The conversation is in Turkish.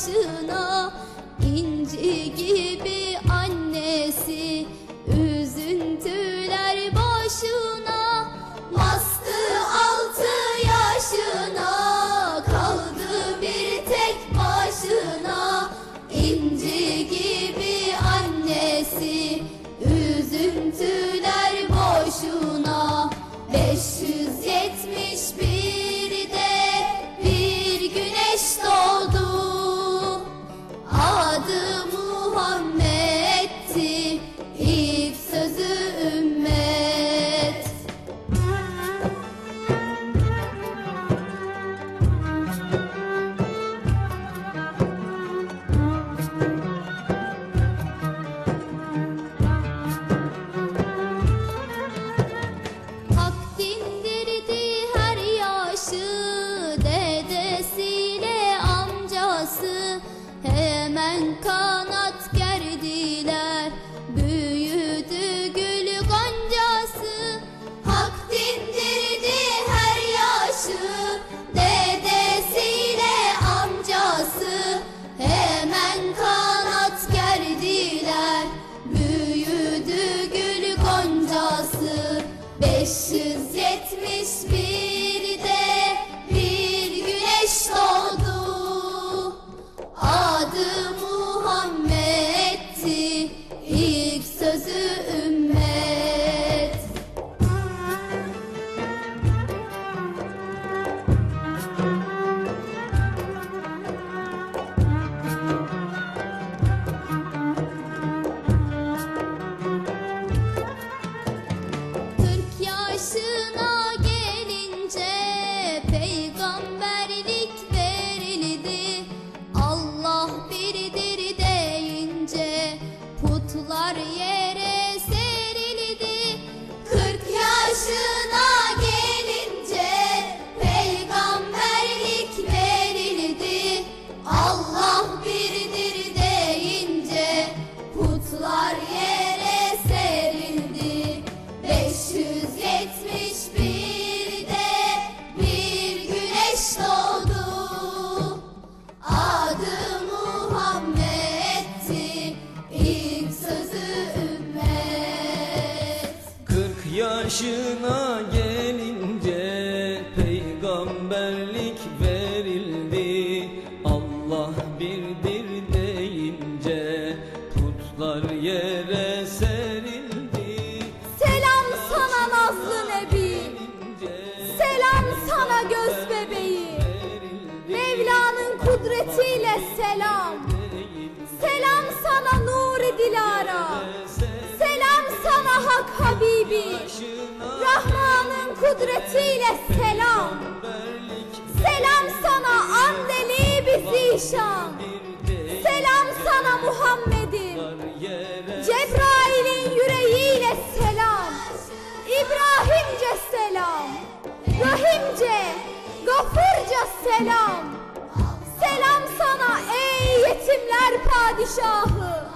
başına. İnci gibi annesi üzüntüler başına. Baskı altı yaşına kaldı bir tek başına. İnci gibi annesi üzüntüler boşuna beş Let me speak. Yaşına gelince peygamberlik verildi. Allah birdir deyince putlar yere serildi. Selam sana Nazlı Nebi. Selam sana göz bebeği. Mevla'nın kudretiyle selam Selam Hak Habibi Rahman'ın kudretiyle selam. Selam sana Andeli Bizişan Selam sana Muhammed'im. Cebrail'in yüreğiyle selam. İbrahimce selam. Rahimce Gafurca selam. Selam sana ey yetimler padişahı